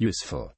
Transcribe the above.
Useful.